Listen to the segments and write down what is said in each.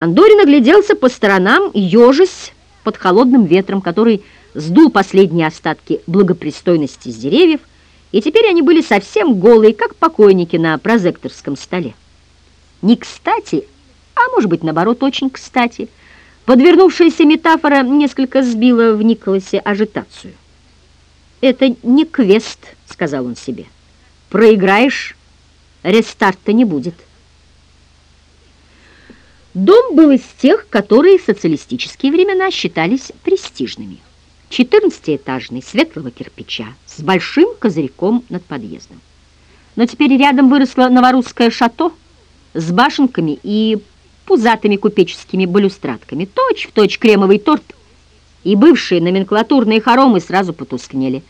Андорин огляделся по сторонам, ежась под холодным ветром, который сдул последние остатки благопристойности с деревьев, и теперь они были совсем голые, как покойники на прозекторском столе. Не кстати, а может быть, наоборот, очень кстати, подвернувшаяся метафора несколько сбила в Николасе ажитацию. «Это не квест», — сказал он себе. «Проиграешь, рестарта не будет». Дом был из тех, которые в социалистические времена считались престижными. 14-этажный, светлого кирпича, с большим козырьком над подъездом. Но теперь рядом выросло новорусское шато с башенками и пузатыми купеческими балюстратками, точь-в-точь точь кремовый торт, и бывшие номенклатурные хоромы сразу потускнели,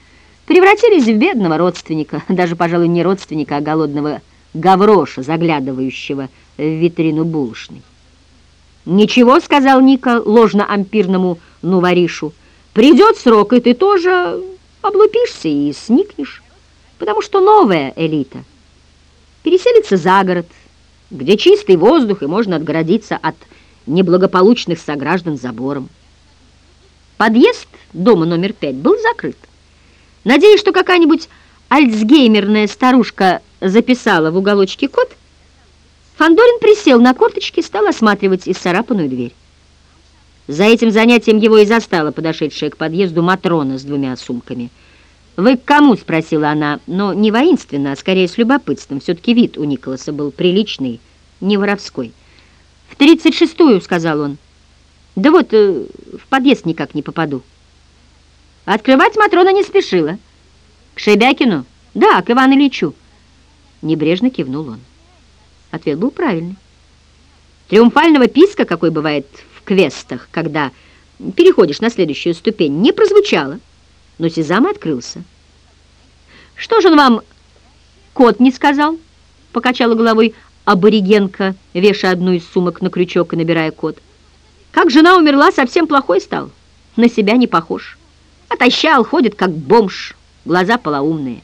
превратились в бедного родственника, даже, пожалуй, не родственника, а голодного гавроша, заглядывающего в витрину булочной. «Ничего», — сказал Ника ложно-ампирному Нуваришу, «придет срок, и ты тоже облупишься и сникнешь, потому что новая элита переселится за город, где чистый воздух и можно отгородиться от неблагополучных сограждан забором. Подъезд дома номер пять был закрыт. Надеясь, что какая-нибудь альцгеймерная старушка записала в уголочке код, Фандорин присел на корточки и стал осматривать исцарапанную дверь. За этим занятием его и застала подошедшая к подъезду Матрона с двумя сумками. «Вы к кому?» — спросила она, но не воинственно, а скорее с любопытством. Все-таки вид у Николаса был приличный, не воровской. «В тридцать шестую», — сказал он. «Да вот, э, в подъезд никак не попаду». Открывать Матрона не спешила. «К Шебякину?» «Да, к Ивану Ильичу». Небрежно кивнул он. Ответ был правильный. Триумфального писка, какой бывает в квестах, когда переходишь на следующую ступень, не прозвучало, но Сезам открылся. «Что же он вам, кот не сказал?» — покачала головой аборигенка, вешая одну из сумок на крючок и набирая код. «Как жена умерла, совсем плохой стал, на себя не похож. Отощал, ходит как бомж, глаза полоумные.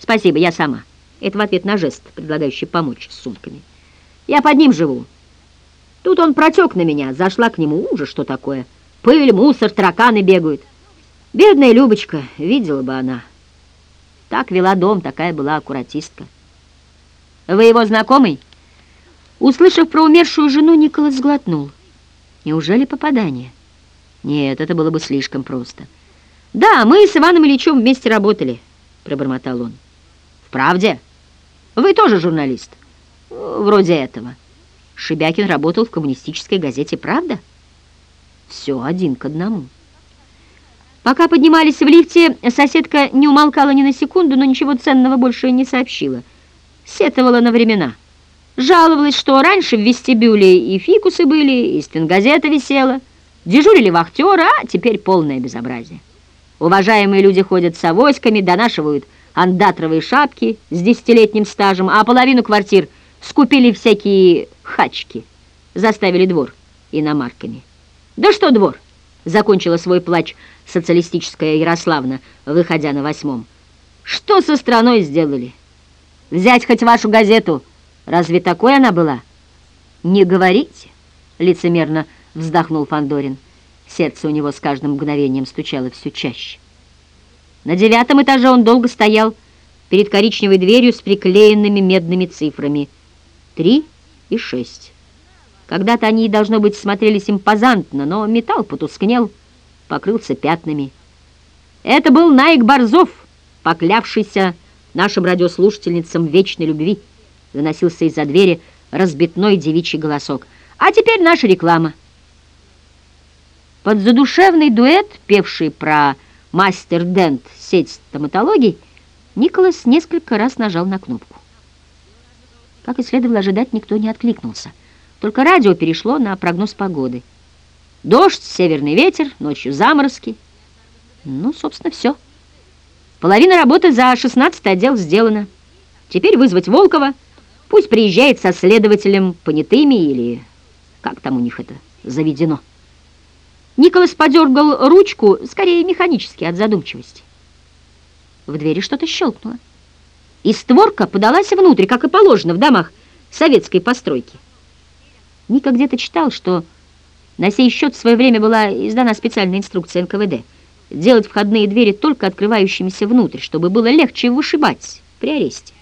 Спасибо, я сама». Это в ответ на жест, предлагающий помочь с сумками. Я под ним живу. Тут он протек на меня, зашла к нему. Ужас, что такое. Пыль, мусор, тараканы бегают. Бедная Любочка, видела бы она. Так вела дом, такая была аккуратистка. Вы его знакомый? Услышав про умершую жену, Николас сглотнул. Неужели попадание? Нет, это было бы слишком просто. Да, мы с Иваном Ильичем вместе работали, пробормотал он. Правде? Вы тоже журналист? Вроде этого. Шебякин работал в коммунистической газете «Правда»? Все один к одному. Пока поднимались в лифте, соседка не умолкала ни на секунду, но ничего ценного больше не сообщила. Сетовала на времена. Жаловалась, что раньше в вестибюле и фикусы были, и стенгазета висела, дежурили вахтеры, а теперь полное безобразие. Уважаемые люди ходят с авоськами, донашивают андатровые шапки с десятилетним стажем, а половину квартир скупили всякие хачки, заставили двор иномарками. «Да что двор?» — закончила свой плач социалистическая Ярославна, выходя на восьмом. «Что со страной сделали? Взять хоть вашу газету. Разве такой она была?» «Не говорите», — лицемерно вздохнул Фандорин. Сердце у него с каждым мгновением стучало все чаще. На девятом этаже он долго стоял перед коричневой дверью с приклеенными медными цифрами. Три и шесть. Когда-то они, должно быть, смотрелись импозантно, но металл потускнел, покрылся пятнами. Это был Найк Борзов, поклявшийся нашим радиослушательницам вечной любви. Доносился из-за двери разбитной девичий голосок. А теперь наша реклама. Под задушевный дуэт, певший про мастер Дент сеть стоматологий, Николас несколько раз нажал на кнопку. Как и следовало ожидать, никто не откликнулся. Только радио перешло на прогноз погоды. Дождь, северный ветер, ночью заморозки. Ну, собственно, все. Половина работы за 16 отдел сделана. Теперь вызвать Волкова. Пусть приезжает со следователем понятыми или как там у них это заведено. Николас подергал ручку, скорее механически, от задумчивости. В двери что-то щелкнуло. И створка подалась внутрь, как и положено в домах советской постройки. Ника где-то читал, что на сей счет в свое время была издана специальная инструкция НКВД делать входные двери только открывающимися внутрь, чтобы было легче вышибать при аресте.